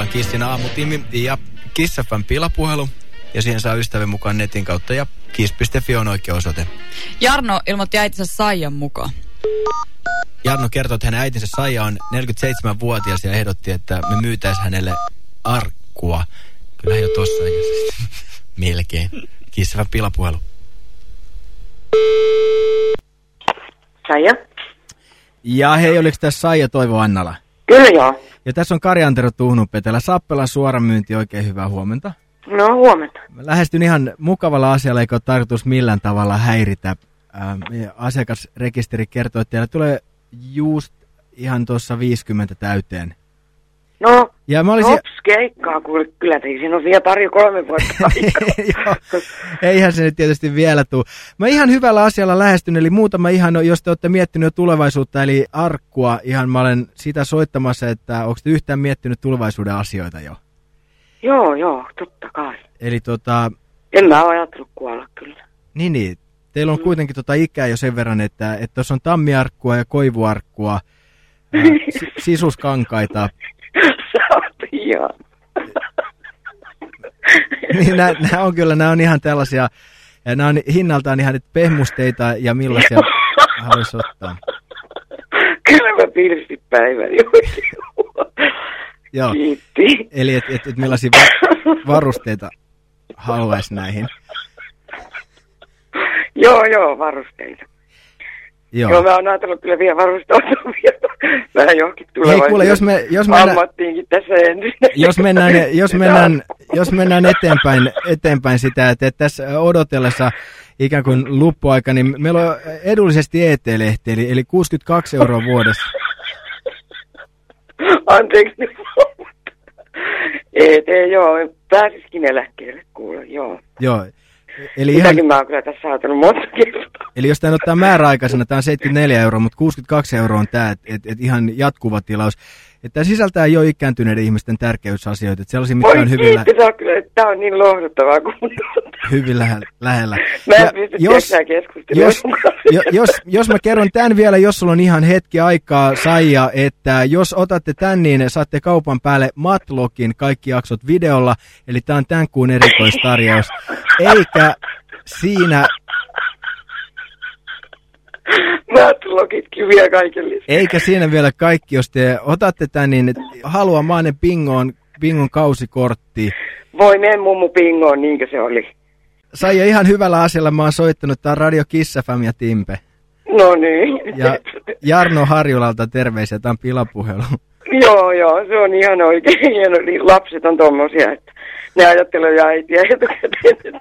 Tämä on Kissin aamutimi ja Kissafan pilapuhelu. Ja siihen saa ystävän mukaan netin kautta ja kiss.fi on oikea osoite. Jarno ilmoitti äitinsä Saijan mukaan. Jarno kertoo, että hänen äitinsä Saija on 47-vuotias ja ehdotti, että me myytäisiin hänelle arkkua. Kyllä jo tossa melkein. Kissafan pilapuhelu. Saija? Ja hei, oliko tässä Saija Toivo Annala? Kyllä joo. Ja tässä on Kari Antero Tuhnupetelä. Sappelan suoramyynti, oikein hyvää huomenta. No huomenta. Mä lähestyn ihan mukavalla asialla, eikä ole tarkoitus millään tavalla häiritä. Ähm, asiakasrekisteri kertoo, että teillä tulee just ihan tuossa 50 täyteen. No, Ja mä olisin... hops, keikkaa, kuule, kyllä tei, siinä on vielä pari kolme vuotta aikaa. Eihän se nyt tietysti vielä tuu. Mä ihan hyvällä asialla lähestyn, eli muutama ihan, jos te olette miettinyt jo tulevaisuutta, eli arkkua, ihan mä olen sitä soittamassa, että onko te yhtään miettinyt tulevaisuuden asioita jo? joo, joo, totta kai. Eli tota, En mä ole ajatellut kuolla kyllä. niin niin, teillä on kuitenkin tota ikää jo sen verran, että tuossa on tammiarkkua ja koivuarkkua, ää, si- sisuskankaita, Sä oot ihan. niin nämä on kyllä, nämä on ihan tällaisia, ja nämä on hinnaltaan ihan nyt pehmusteita ja millaisia haluaisi ottaa. Kyllä mä piirsin päiväni oikein. Joo. Kiitti. Eli että et, et millaisia va- varusteita haluaisi näihin. joo, joo, varusteita. Joo. joo, Joo. mä oon ajatellut kyllä vielä varustautua vielä. Vähän johonkin Hei tulevaisuuteen. kuule, jos, me, jos, mennään, Ammattiinkin tässä ensin. jos, mennään, jos, mennään, jos mennään eteenpäin, eteenpäin sitä, että, tässä odotellessa ikään kuin luppuaika, niin meillä on edullisesti ET-lehti, eli, eli 62 euroa vuodessa. Anteeksi. Ei, ei, joo, pääsisikin eläkkeelle, kuule, joo. Joo. Eli, ihan, mä oon kyllä tässä ajatellut monta kertaa. eli jos tämä ottaa määräaikaisena, tämä on 74 euroa, mutta 62 euroa on tämä, että et, et ihan jatkuva tilaus. Että tämä sisältää jo ikääntyneiden ihmisten tärkeysasioita, että sellaisia, mitkä Voi on hyvin, lä- kiitti, tää on kyllä, tää on niin lohduttavaa kuunnella. hyvin lähellä. lähellä. Mä en Ja pysty jos, jos, jo, jos, jos mä kerron tämän vielä, jos sulla on ihan hetki aikaa, Saija, että jos otatte tän, niin saatte kaupan päälle Matlokin kaikki jaksot videolla, eli tämä on tämän kuun erikoistarjous. Eikä siinä, Vielä kaiken lisäksi. eikä siinä vielä kaikki, jos te otatte tän, niin haluaa mainen bingoon, bingon kausikortti. Voi mene mummu pingoon, niinkö se oli. Saija, ihan hyvällä asialla mä oon soittanut, tää on Radio Kiss FM ja Timpe. No niin. Ja Jarno Harjulalta terveisiä, tää on pilapuhelu. joo, joo, se on ihan oikein hieno. Niin lapset on tommosia, että ne ajattelee jo äitiä etukäteen, että